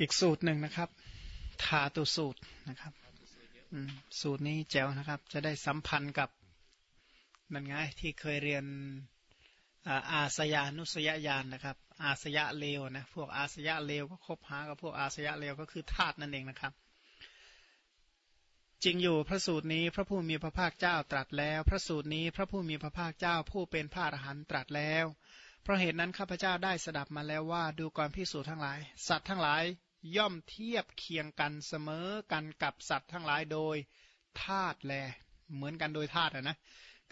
อีกสูตรหนึ่งนะครับทาตุสูตรนะครับสูตรนี้แจ๋วนะครับ จะได้สัมพันธ์กับมันไงที่เคยเรียนอาสยานุสยญาณนะครับ อาสยะเลวนะพวกอาสยะเลวก็คบหากับพวกอาสยะเลวก็คือธาตุนั่นเองนะครับ จริงอยู่พระสูตรนี้พระผู้มีพระภาคเจ้าตรัสแล้ว พระสูตรนี้พระผู้มีพระภาคเจ้าผู้เป็นพระอรหันต์ตรัสแล้ว เพราะเหตุนั้นข้าพเจ้าได้สดับมาแล้วว่าดูก่อนพิสูจน์ทั้งหลาย สัตว์ทั้งหลาย ย่อมเทียบเคียงกันเสมอกันกับสัตว์ทั้งหลายโดยธาตุแล เหมือนกันโดยธาตุนะ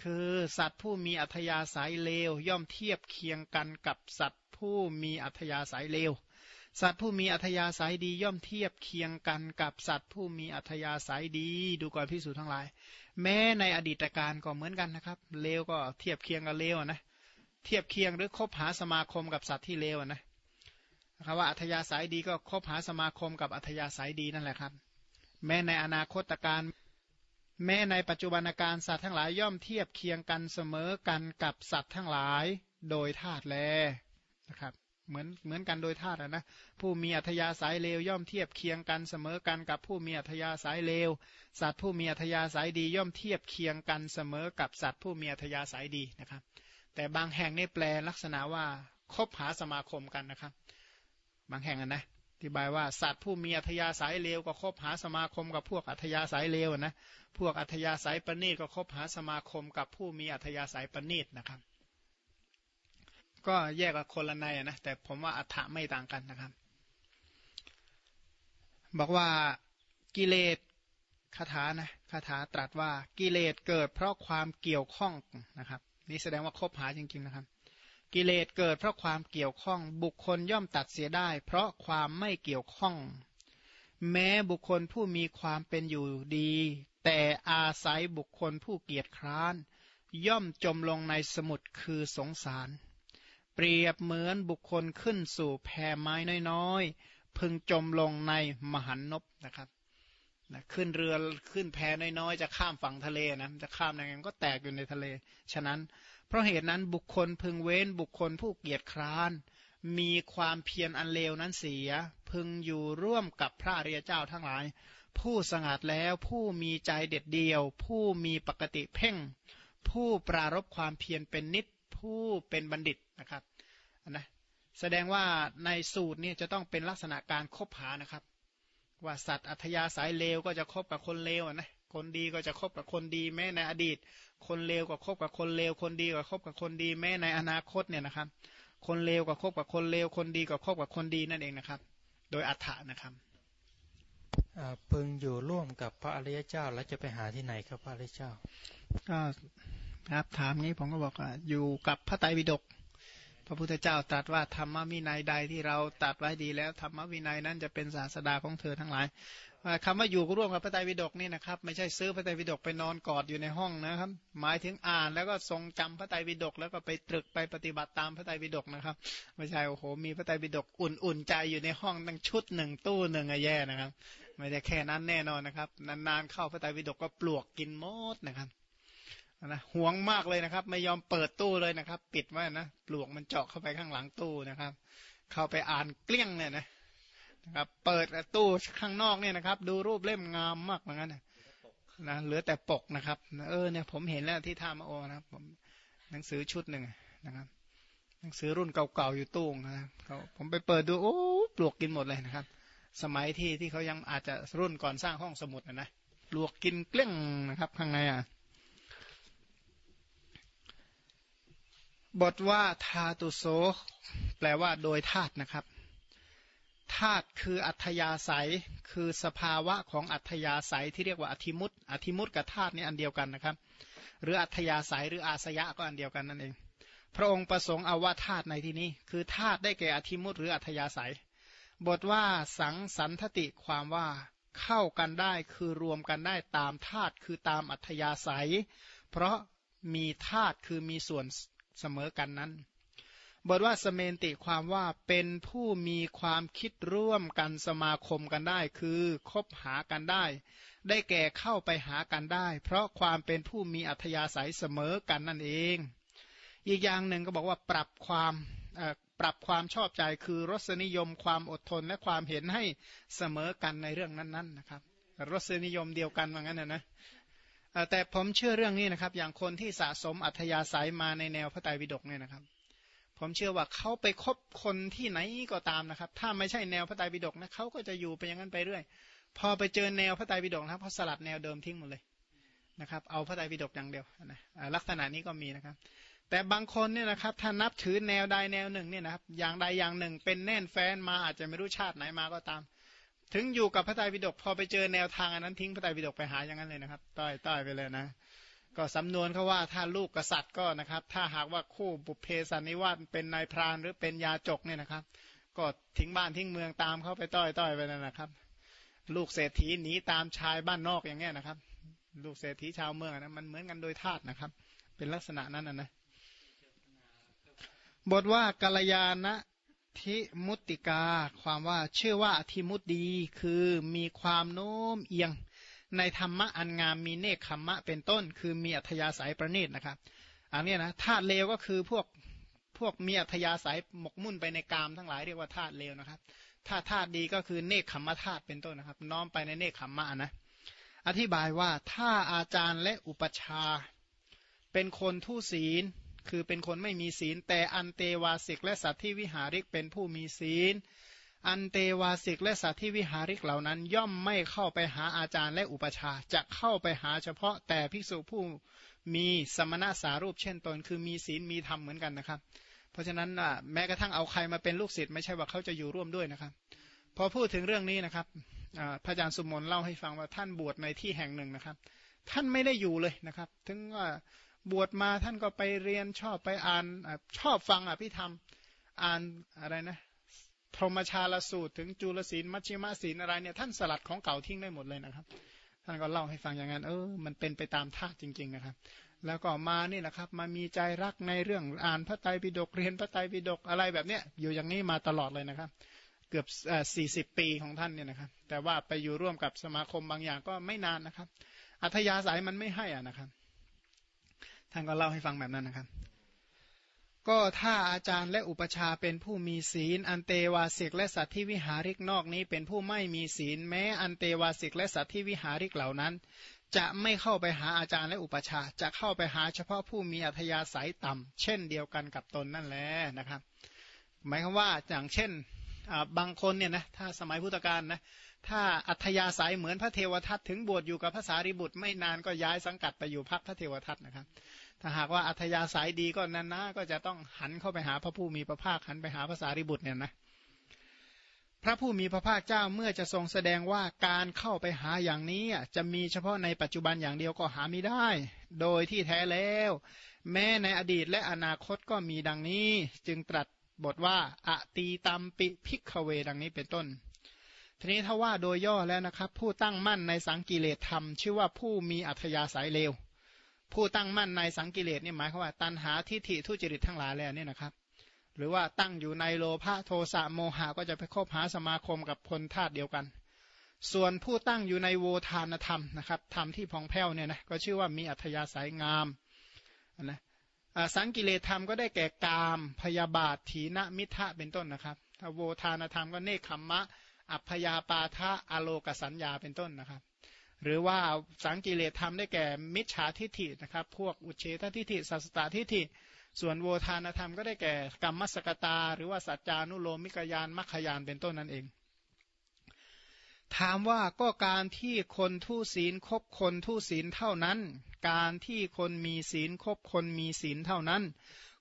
คือสัตว์ผู้มีอัธยาศัยเลว ย่อมเทียบเคียงกันกับสัตว์ผู้มีอัธยาศัยเลว สัตว์ผู้มีอัธยาศัยดี ย่อมเทียบเคียงกันกับสัตว์ผู้มีอัธยาศัยดี ดูก่อนพิสูจน์ทั้งหลาย แม้ในอดีตการก็เหมือนกันนะครับ เลวก็เทียบเคียงกับเลวนะ เทียบเคียงหรือคบหาสมาคมกับสัตว์ที่เลวนะ คำว่าอัธยาศัยดีก็คบหาสมาคมกับอัธยาศัยดีนั่นแหละครับ แม้ในอนาคตการแม้ในปัจจุบันการสัตว์ทั้งหลายย่อมเทียบเคียงกันเสมอกันกับสัตว์ทั้งหลายโดยธาตุแลนะครับเหมือนเหมือนกันโดยธาตุนะผู้มีอัธยาศัยเลวย่อมเทียบเคียงกันเสมอกันกับผู้มีอัธยาศัยเลว สัตว์ผู้มีอัธยาศัยดีย่อมเทียบเคียงกันเสมอกับสัตว์ผู้มีอัธยาศัยดีนะครับ แต่บางแห่งนี่แปลลักษณะว่าคบหาสมาคมกันนะครับ บางแห่งนะอธิบายว่าสัตว์ผู้มีอัธยาศัยเลวก็คบหาสมาคมกับพวกอัธยาศัยเลวนะ พวกอัธยาศัยปณีตก็คบหาสมาคมกับผู้มีอัธยาศัยปณีตนะครับ ก็แยกกับคนละในนะแต่ผมว่าอัฐะไม่ต่างกันนะครับ บอกว่ากิเลสคาถานะคาถาตรัสว่ากิเลสเกิดเพราะความเกี่ยวข้องนะครับ นี่แสดงว่าคบหาจริงๆนะครับ กิเลสเกิดเพราะความเกี่ยวข้อง บุคคลย่อมตัดเสียได้ เพราะความไม่เกี่ยวข้อง แม้บุคคลผู้มีความเป็นอยู่ดี แต่อาศัยบุคคลผู้เกียจคร้าน ย่อมจมลงในสมุดคือสงสาร เปรียบเหมือนบุคคลขึ้นสู่แพไม้น้อยๆพึงจมลงในมหันนบนะครับนะขึ้นเรือขึ้นแพน้อยๆ จะข้ามฝั่งทะเลนะจะข้ามยังไงก็แตกอยู่ในทะเล ฉะนั้น เพราะเหตุนั้นบุคคลพึงเว้นบุคคลผู้เกียจคร้าน มีความเพียรอันเลวนั้นเสีย พึงอยู่ร่วมกับพระอริยเจ้าทั้งหลาย ผู้สงัดแล้วผู้มีใจเด็ดเดียว ผู้มีปกติเพ่ง ผู้ปรารบความเพียรเป็นนิดผู้เป็นบัณฑิตนะครับนะแสดงว่าในสูตรนี้จะต้องเป็นลักษณะการคบหานะครับ ว่าสัตว์อัธยาศัยเลวก็จะคบกับคนเลวนะ คนดีก็จะคบกับคนดีแม้ในอดีต คนเลวก็คบกับคนเลว คนดีก็คบกับคนดีแม้ในอนาคตเนี่ยนะครับ คนเลวก็คบกับคนเลว คนดีก็คบกับคนดีนั่นเองนะครับ โดยอัฏฐานะครับพึงอยู่ร่วมกับพระอริยเจ้าแล้วจะไปหาที่ไหนครับพระอริยเจ้าก็ครับถามนี้ผมก็บอกว่าอยู่กับพระไตรปิฎกพระพุทธเจ้าตรัสว่าธรรมวินัยใดที่เราตัดไว้ดีแล้วธรรมวินัยนั้นจะเป็นศาสดาของเธอทั้งหลาย คำว่าอยู่ร่วมกับพระไตรปิฎกนี่นะครับไม่ใช่ซื้อพระไตรปิฎกไปนอนกอดอยู่ในห้องนะครับ หมายถึงอ่านแล้วก็ทรงจำพระไตรปิฎกแล้วก็ไปตรึกไปปฏิบัติตามพระไตรปิฎกนะครับ ไม่ใช่โอ้โหมีพระไตรปิฎกอุ่นๆใจอยู่ในห้องตั้งชุดหนึ่งตู้หนึ่งอะแย่นะครับ ไม่ใช่แค่นั้นแน่นอนนะครับ นานๆเข้าพระไตรปิฎกก็ปลวกกินมดนะครับนะห่วงมากเลยนะครับ ไม่ยอมเปิดตู้เลยนะครับ ปิดไว้นะปลวกมันเจาะเข้าไปข้างหลังตู้นะครับ เข้าไปอ่านเกลี้ยงเนี่ยนะ นะครับเปิดตู้ข้างนอกเนี่ยนะครับ ดูรูปเล่มงามมากเหมือนกันนะเหลือแต่ปกนะครับเออเนี่ยผมเห็นแล้วที่ท่ามาโอนะครับผมหนังสือชุดหนึ่งนะครับ หนังสือรุ่นเก่าๆอยู่ตู้นะครับผมไปเปิดดูโอ้ปลวกกินหมดเลยนะครับ สมัยที่ที่เขายังอาจจะรุ่นก่อนสร้างห้องสมุดนะนะปลวกกินเกลี้ยงนะครับข้างในอะบทว่าธาตุโสแปลว่าโดยธาตุนะครับ ธาตุคืออัธยาศัย คือสภาวะของอัธยาศัยที่เรียกว่าอธิมุตอธิมุตกับธาตุนี่อันเดียวกันนะครับ หรืออัธยาศัยหรืออาสยะก็อันเดียวกันนั่นเอง พระองค์ประสงค์เอาว่าธาตุในที่นี้ คือธาตุได้แก่อธิมุตหรืออัธยาศัย บทว่าสังสันทติความว่าเข้ากันได้คือรวมกันได้ตามธาตุคือตามอัธยาศัย เพราะมีธาตุคือมีส่วนเสมอกันนั้น บทว่าสเมนติความว่าเป็นผู้มีความคิดร่วมกันสมาคมกันได้ คือคบหากันได้ ได้แก่เข้าไปหากันได้ เพราะความเป็นผู้มีอัธยาศัยเสมอกันนั่นเอง อีกอย่างหนึ่งก็บอกว่าปรับความปรับความชอบใจคือรสนิยมความอดทนและความเห็นให้เสมอกันในเรื่องนั้นๆนะครับ รสนิยมเดียวกันว่างั้นนะนะแต่ผมเชื่อเรื่องนี้นะครับ อย่างคนที่สะสมอัธยาศัยมาในแนวพระไตรปิฎกเนี่ยนะครับ ผมเชื่อว่าเขาไปคบคนที่ไหนก็ตามนะครับ ถ้าไม่ใช่แนวพระไตรปิฎกนะเขาก็จะอยู่ไปอย่างนั้นไปเรื่อย พอไปเจอแนวพระไตรปิฎกนะเขาสลัดแนวเดิมทิ้งหมดเลยนะครับ เอาพระไตรปิฎกอย่างเดียวนะลักษณะนี้ก็มีนะครับ แต่บางคนเนี่ยนะครับถ้านับถือแนวใดแนวหนึ่งเนี่ยนะครับ อย่างใดอย่างหนึ่ง เป็นแน่นแฟนมาอาจจะไม่รู้ชาติไหนมาก็ตาม ถึงอยู่กับพระไตรปิฎกพอไปเจอแนวทางอันนั้นทิ้งพระไตรปิฎกไปหาอย่างนั้นเลยนะครับ ต้อยต้อยไปเลยนะ ก็สำนวนเขาว่าถ้าลูกกษัตริย์ก็นะครับ ถ้าหากว่าคู่บุพเพสันนิวาสเป็นนายพรานหรือเป็นยาจกเนี่ยนะครับ ก็ทิ้งบ้านทิ้งเมืองตามเขาไปต้อยต้อยไปเลยนะครับ ลูกเศรษฐีหนีตามชายบ้านนอกอย่างเงี้ยนะครับ ลูกเศรษฐีชาวเมืองนะมันเหมือนกันโดยธาตุนะครับ เป็นลักษณะนั้นนะนะบทว่ากัลยาณทิมุติกา ความว่าชื่อว่าทิมุตดีคือมีความโน้มเอียง ในธรรมะอันงามมีเนคขมมะเป็นต้น คือมีอัธยาศัยประณีตนะครับอันนี้นะธาตุเลวก็คือพวกพวกมีอัธยาศัยหมกมุ่นไปในกามทั้งหลายเรียกว่าธาตุเลวนะครับถ้าธาตุดีก็คือเนคขมมะธาตุเป็นต้นนะครับ น้อมไปในเนคขมมะนะอธิบายว่าถ้าอาจารย์และอุปชาเป็นคนทุศีล คือเป็นคนไม่มีศีล แต่อันเตวาสิกและสัตว์ที่วิหาริกเป็นผู้มีศีล อันเตวาสิกและสัตว์ที่วิหาริกเหล่านั้น ย่อมไม่เข้าไปหาอาจารย์และอุปชาจะเข้าไปหาเฉพาะแต่ภิกษุผู้มีสมณะสารูปเช่นตน คือมีศีลมีธรรมเหมือนกันนะครับ เพราะฉะนั้นแม้กระทั่งเอาใครมาเป็นลูกศิษย์ไม่ใช่ว่าเขาจะอยู่ร่วมด้วยนะครับ พอพูดถึงเรื่องนี้นะครับพระอาจารย์สุมนเล่าให้ฟังว่าท่านบวชในที่แห่งหนึ่งนะครับ ท่านไม่ได้อยู่เลยนะครับ ถึงว่าบวชมาท่านก็ไปเรียนชอบไปอ่านชอบฟังอภิธรรมอ่านอะไรนะ พรหมชาลสูตรถึงจุลศีลมัชิมศีลอะไรเนี่ยท่านสลัดของเก่าทิ้งได้หมดเลยนะครับ ท่านก็เล่าให้ฟังอย่างนั้นเออมันเป็นไปตามธาตุจริง ๆนะครับ แล้วก็มานี่นะครับมามีใจรักในเรื่องอ่านพระไตรปิฎกเรียนพระไตรปิฎกอะไรแบบเนี้ยอยู่อย่างนี้มาตลอดเลยนะครับ เกือบสี่สิบปีของท่านเนี่ยนะครับ แต่ว่าไปอยู่ร่วมกับสมาคมบางอย่างก็ไม่นานนะครับ อัธยาศัยมันไม่ให้อะนะครับ ท่านก็เล่าให้ฟังแบบนั้นนะครับ ก็ถ้าอาจารย์และอุปชาเป็นผู้มีศีล อันเตวาสิกและสัตว์ที่วิหาริกนอกนี้เป็นผู้ไม่มีศีล แม้อันเตวาสิกและสัตว์ที่วิหาริกเหล่านั้น จะไม่เข้าไปหาอาจารย์และอุปชาจะเข้าไปหาเฉพาะผู้มีอัธยาศัยต่ำเช่นเดียวกันกับตนนั่นแหละนะครับ หมายความว่าอย่างเช่นบางคนเนี่ยนะถ้าสมัยพุทธกาลนะถ้าอัธยาศัยเหมือนพระเทวทัตถึงบวชอยู่กับพระสารีบุตรไม่นานก็ย้ายสังกัดไปอยู่พักพระเทวทัตนะครับ ถ้าหากว่าอัธยาศัยดีก็นั้นนะก็จะต้องหันเข้าไปหาพระผู้มีพระภาคหันไปหาพระสารีบุตรเนี่ยนะพระผู้มีพระภาคเจ้าเมื่อจะทรงแสดงว่าการเข้าไปหาอย่างนี้จะมีเฉพาะในปัจจุบันอย่างเดียวก็หาไม่ได้ โดยที่แท้แล้ว แม้ในอดีตและอนาคตก็มีดังนี้ จึงตรัสบทว่าอตีตัมปิพิกเวดังนี้เป็นต้น ทีนี้ถ้าว่าโดยย่อแล้วนะครับ ผู้ตั้งมั่นในสังกิเลธรรม ชื่อว่าผู้มีอัธยาศัยเลว ผู้ตั้งมั่นในสังกิเลสนี่หมายความว่า ตัณหาทิฏฐิทุจริตทั้งหลายแล้วเนี่ยนะครับ หรือว่าตั้งอยู่ในโลภะโทสะโมหะก็จะไปคบหาสมาคมกับคนธาตุเดียวกัน ส่วนผู้ตั้งอยู่ในโวทานธรรมนะครับธรรมที่พองแผ้วเนี่ยนะก็ชื่อว่ามีอัธยาศัยงามนะสังกิเลธรรมก็ได้แก่กามพยาบาทถีนมิทะเป็นต้นนะครับถ้าโวทานธรรมก็เนคขมมะ อัพยาปาทะอโลกสัญญาเป็นต้นนะครับ หรือว่าสังกิเลสธรรมได้แก่มิจฉาทิฏฐินะครับ พวกอุเฉททิฏฐิสัสตตทิฏฐิ ส่วนโวทานธรรมก็ได้แก่กรรมสกตา หรือว่าสัจจานุโลมิกยานมัคคยานเป็นต้นนั่นเอง ถามว่าก็การที่คนทุศีลคบคนทุศีลเท่านั้น การที่คนมีศีลคบคนมีศีลเท่านั้น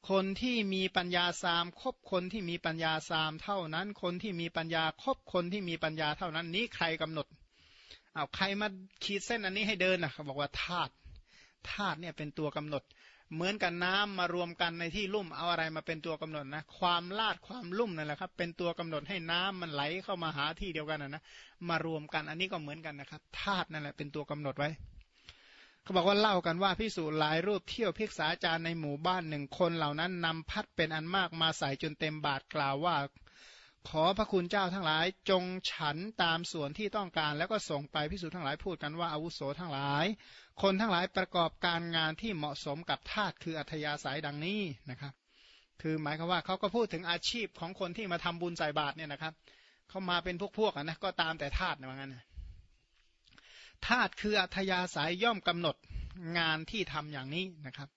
คนที่มีปัญญาสามคบคนที่มีปัญญาสามเท่านั้น คนที่มีปัญญาคบคนที่มีปัญญาเท่านั้นนี้ใครกำหนด เอาใครมาขีดเส้นอันนี้ให้เดินนะเขาบอกว่าธาตุธาตุเนี่ยเป็นตัวกำหนด เหมือนกันน้ำมารวมกันในที่ลุ่มเอาอะไรมาเป็นตัวกำหนดนะ ความลาดความลุ่มนั่นแหละครับ เป็นตัวกำหนดให้น้ำมันไหลเข้ามาหาที่เดียวกันนะมารวมกันอันนี้ก็เหมือนกันนะครับธาตุนั่นแหละเป็นตัวกำหนดไว้เขาบอกว่าเล่ากันว่าพิสูจน์หลายรูปเที่ยวพิกษาจารย์ในหมู่บ้านหนึ่งคนเหล่านั้นนำพัดเป็นอันมากมาใส่จนเต็มบาทกล่าวว่า ขอพระคุณเจ้าทั้งหลาย จงฉันตามส่วนที่ต้องการ แล้วก็ส่งไปพิสูจน์ทั้งหลายพูดกันว่าอาวุโสทั้งหลาย คนทั้งหลายประกอบการงานที่เหมาะสมกับธาตุคืออัธยาศัยดังนี้นะครับ คือหมายความว่าเขาก็พูดถึงอาชีพของคนที่มาทำบุญใส่บาตรเนี่ยนะครับเขามาเป็นพวกๆนะก็ตามแต่ธาตุนะว่างั้นธาตุคืออัธยาศัยย่อมกำหนดงานที่ทำอย่างนี้นะครับ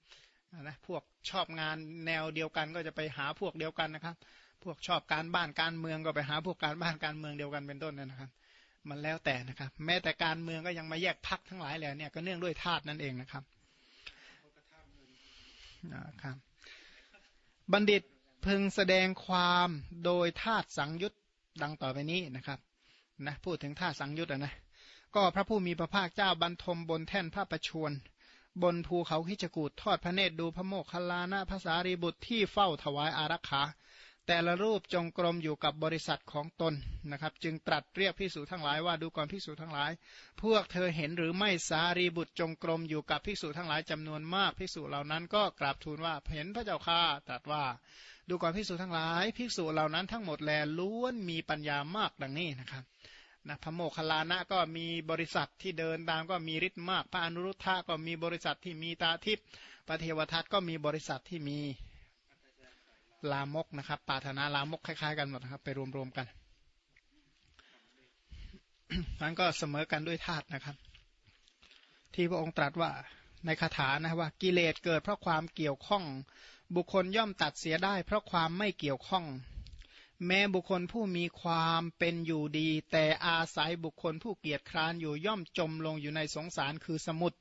นะพวกชอบงานแนวเดียวกันก็จะไปหาพวกเดียวกันนะครับ พวกชอบการบ้านการเมืองก็ไปหาพวกการบ้านการเมืองเดียวกันเป็นต้นนะครับ มันแล้วแต่นะครับ แม้แต่การเมืองก็ยังมาแยกพักทั้งหลายแล้วเนี่ยก็เนื่องด้วยธาตุนั่นเองนะครับนะครับ บัณฑิตพึงแสดงความโดยธาตุสังยุตดังต่อไปนี้นะครับนะพูดถึงธาตุสังยุตนะก็พระผู้มีพระภาคเจ้าบรรทมบนแท่นพระประชวรบนภูเขาขิจกูดทอดพระเนตรดูพระโมคคัลลานะภาษารีบุตรที่เฝ้าถวายอารักขา แต่ละรูปจงกรมอยู่กับบริษัทของตนนะครับ จึงตรัสเรียกพิสูจทั้งหลายว่าดูก่อนพิสูจทั้งหลาย พวกเธอเห็นหรือไม่สารีบุตรจงกรมอยู่กับพิสูจทั้งหลายจำนวนมากพิสูจเหล่านั้นก็กราบทูลว่าเห็นพระเจ้าข้าตรัสว่า ดูก่อนพิสูจทั้งหลายพิสูจเหล่านั้นทั้งหมดแลล้วนมีปัญญามากดังนี้นะครับนะพระโมคคัลลานะก็มีบริษัทที่เดินตามก็มีฤทธิ์มาก พระอนุรุทธะก็มีบริษัทที่มีตาทิพย์พระเทวทัตก็มีบริษัทที่มี ลามกนะครับปาถนาลามกคล้ายๆกันหมดนะครับไปรวมๆกันนั้นก็เสมอกันด้วยธาตุนะครับ ที่พระองค์ตรัสว่าในคาถานะว่ากิเลสเกิดเพราะความเกี่ยวข้อง บุคคลย่อมตัดเสียได้ เพราะความไม่เกี่ยวข้อง แม้บุคคลผู้มีความเป็นอยู่ดี แต่อาศัยบุคคลผู้เกียจคร้านอยู่ย่อมจมลงอยู่ในสงสารคือสมุทร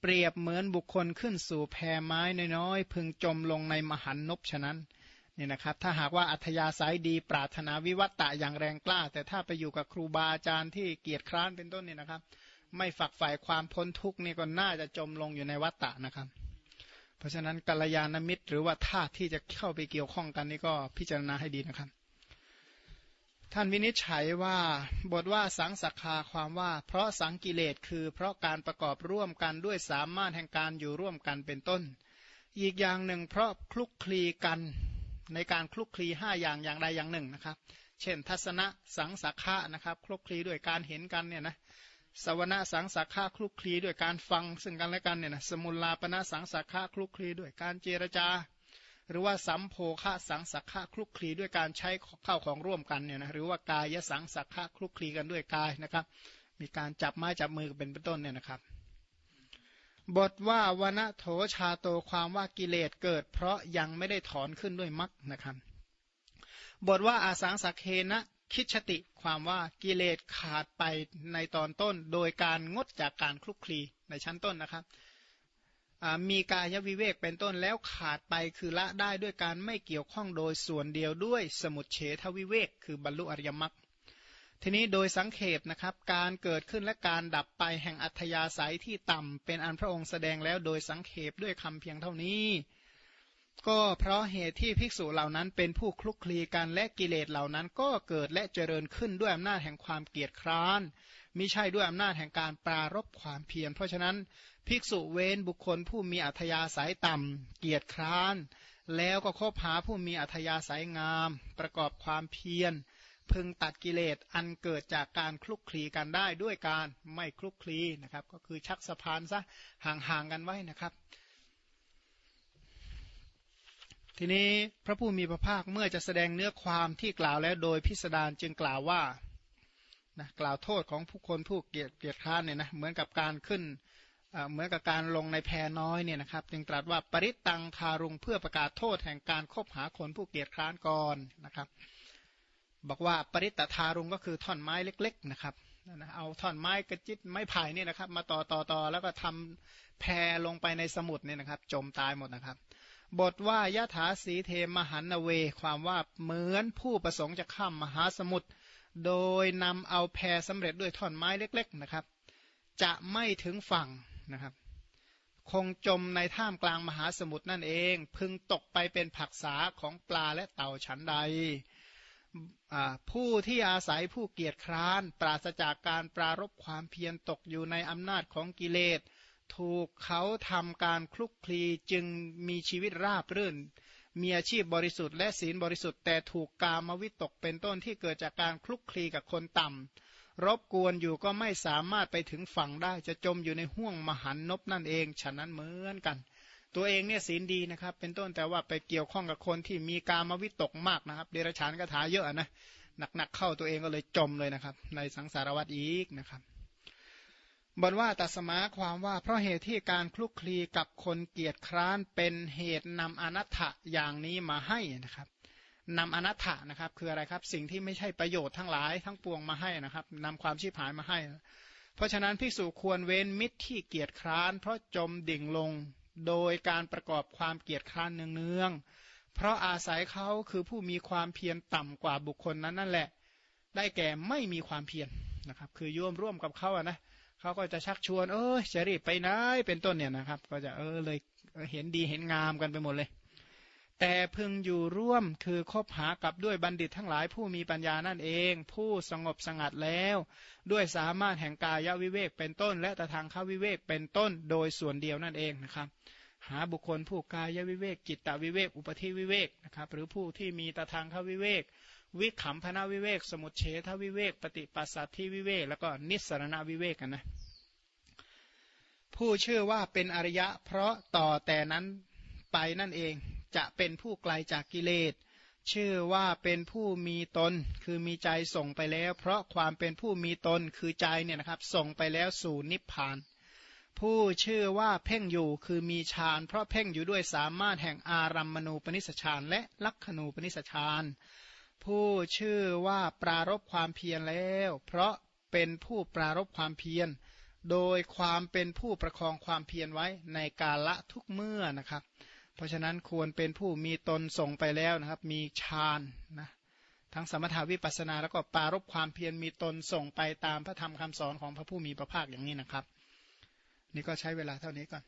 เปรียบเหมือนบุคคลขึ้นสู่แพไม้น้อยๆพึงจมลงในมหันนบฉะนั้น นี่นะครับถ้าหากว่าอัธยาศัยดีปรารถนาวิวัตตะอย่างแรงกล้า แต่ถ้าไปอยู่กับครูบาอาจารย์ที่เกียจคร้านเป็นต้นเนี่ยนะครับ ไม่ฝักใฝ่ความพ้นทุกข์นี่ก็น่าจะจมลงอยู่ในวัตตะนะครับ เพราะฉะนั้นกัลยาณมิตรหรือว่าธาตุที่จะเข้าไปเกี่ยวข้องกันนี่ก็พิจารณาให้ดีนะครับ ท่านวินิจฉัยว่าบทว่าสังสักคาความว่า เพราะสังกิเลสคือ เพราะการประกอบร่วมกันด้วยสามารถแห่งการอยู่ร่วมกันเป็นต้นอีกอย่างหนึ่งเพราะคลุกคลีกัน ในการคลุกคลีห้าอย่างอย่างใดอย่างหนึ่งนะครับ เช่น ทัศนะสังสักะนะครับคลุกคลีด้วยการเห็นกันเนี่ยนะสวนาสังสักะคลุกคลีด้วยการฟังซึ่งกันและกันเนี่ยนะสมุลลาปนะสังสักะคลุกคลีด้วยการเจรจา หรือว่าสัมโพคะสังสักขะคลุกคลีด้วยการใช้ข้าวของร่วมกันเนี่ยนะหรือว่ากายสังสักขะคลุกคลีกันด้วยกายนะครับ มีการจับไม้จับมือเป็นต้นเนี่ยนะครับ บทว่าวณโถชาโตความว่ากิเลสเกิด เพราะยังไม่ได้ถอนขึ้นด้วยมรรคนะครับ บทว่าอาสังสักเคนะคิดชติความว่ากิเลสขาดไปในตอนต้น โดยการงดจากการคลุกคลีในชั้นต้นนะครับมีกายวิเวกเป็นต้นแล้วขาดไปคือละได้ด้วยการไม่เกี่ยวข้องโดยส่วนเดียวด้วยสมุดเฉทวิเวกคือบรรลุอริยมรรค ทีนี้โดยสังเขปนะครับ การเกิดขึ้นและการดับไปแห่งอัธยาศัยที่ต่ำเป็นอันพระองค์แสดงแล้วโดยสังเขปด้วยคำเพียงเท่านี้ ก็เพราะเหตุที่ภิกษุเหล่านั้นเป็นผู้คลุกคลีกันและกิเลสเหล่านั้นก็เกิดและเจริญขึ้นด้วยอำนาจแห่งความเกียจคร้านมิใช่ด้วยอำนาจแห่งการปรารบความเพียรเพราะฉะนั้นภิกษุเว้นบุคคลผู้มีอัธยาศัยต่ำเกียรติคร้านแล้วก็คบหาผู้มีอัธยาศัยงาม ประกอบความเพียร พึงตัดกิเลสอันเกิดจากการคลุกคลีกันได้ด้วยการไม่คลุกคลีนะครับ ก็คือชักสะพานซะห่างๆกันไว้นะครับ ทีนี้พระผู้มีพระภาคเมื่อจะแสดงเนื้อความที่กล่าวแล้วโดยพิสดารจึงกล่าวว่านะกล่าวโทษของผู้คนผู้เกียรติเกียรติค้านเนี่ยนะเหมือนกับการขึ้นเหมือนกับการลงในแพน้อยเนี่ยนะครับ จึงตรัสว่าปริตังทารุงเพื่อประกาศโทษแห่งการคบหาคนผู้เกียรติค้านก่อนนะครับ บอกว่าปริตทารุงก็คือท่อนไม้เล็ก ๆนะครับเอาท่อนไม้กระจิตไม้ไผ่นี่นะครับ มาต่อต่อต่อแล้วก็ทำแพลงไปในสมุทรเนี่ยนะครับ จมตายหมดนะครับ บทว่ายะถาสีเทมหันเว ความว่าเหมือนผู้ประสงค์จะข้ามมหาสมุทรโดยนำเอาแพสำเร็จด้วยท่อนไม้เล็ก ๆนะครับ จะไม่ถึงฝั่งนะครับ คงจมในท่ามกลางมหาสมุทรนั่นเอง พึงตกไปเป็นผักษาของปลาและเต่าฉันใด ผู้ที่อาศัยผู้เกียจคร้าน ปราศจากการปรารบความเพียรตกอยู่ในอำนาจของกิเลส ถูกเขาทำการคลุกคลีจึงมีชีวิตราบรื่น มีอาชีพบริสุทธิ์และศีลบริสุทธิ์แต่ถูกกามวิตกเป็นต้นที่เกิดจากการคลุกคลีกับคนต่ำรบกวนอยู่ก็ไม่สามารถไปถึงฝั่งได้จะจมอยู่ในห่วงมหันนบนั่นเอง ฉะนั้นเหมือนกัน ตัวเองเนี่ยศีลดีนะครับ เป็นต้นแต่ว่าไปเกี่ยวข้องกับคนที่มีกามวิตกมากนะครับ เดรัจฉานคาถาเยอะนะหนักๆเข้าตัวเองก็เลยจมเลยนะครับ ในสังสารวัฏอีกนะครับบทว่าตัสมาความว่าเพราะเหตุที่การคลุกคลีกับคนเกียจคร้านเป็นเหตุนำอนัตถะอย่างนี้มาให้นะครับนำอนัตถะนะครับคืออะไรครับสิ่งที่ไม่ใช่ประโยชน์ทั้งหลายทั้งปวงมาให้นะครับนำความชีพหายมาให้ เพราะฉะนั้นภิกษุควรเว้นมิตรที่เกียจคร้าน เพราะจมดิ่งลง โดยการประกอบความเกียจคร้านเนืองๆ เพราะอาศัยเขาคือผู้มีความเพียรต่ำกว่าบุคคลนั้นนั่นแหละ ได้แก่ไม่มีความเพียรนะครับ คือร่วมร่วมกับเขาอะนะเขาก็จะชักชวน เออจะรีบไปไหนเป็นต้นเนี่ยนะครับ ก็จะเออเลยเห็นดีเห็นงามกันไปหมดเลย แต่พึงอยู่ร่วมคือคบหากับด้วยบัณฑิตทั้งหลายผู้มีปัญญานั่นเอง ผู้สงบสงัดแล้ว ด้วยสามารถแห่งกายวิเวกเป็นต้น และตะทางข้าวิเวกเป็นต้นโดยส่วนเดียวนั่นเองนะครับ หาบุคคลผู้กายวิเวกจิตตวิเวกอุปธิวิเวกนะครับหรือผู้ที่มีตะทางข้าวิเวก วิขำพนาวิเวก สมุทเฉทวิเวก ปฏิปัสสัตทิวิเวก แล้วก็นิสรณวิเวกกันนะผู้ชื่อว่าเป็นอริยะ เพราะต่อแต่นั้นไปนั่นเอง จะเป็นผู้ไกลจากกิเลส ชื่อว่าเป็นผู้มีตน คือมีใจส่งไปแล้ว เพราะความเป็นผู้มีตนคือใจเนี่ยนะครับ ส่งไปแล้วสู่นิพพาน ผู้ชื่อว่าเพ่งอยู่คือมีฌาน เพราะเพ่งอยู่ด้วยสามารถแห่งอารัมมณูปนิสฌานและลักขณูปนิสฌานผู้ชื่อว่าปรารบความเพียรแล้ว เพราะเป็นผู้ปรารบความเพียร โดยความเป็นผู้ประคองความเพียรไว้ในกาละทุกเมื่อนะครับ เพราะฉะนั้นควรเป็นผู้มีตนส่งไปแล้วนะครับ มีฌานนะทั้งสมถาวิปัสนาแล้วก็ปารบความเพียรมีตนส่งไปตามพระธรรมคำสอนของพระผู้มีพระภาคอย่างนี้นะครับ นี่ก็ใช้เวลาเท่านี้ก่อน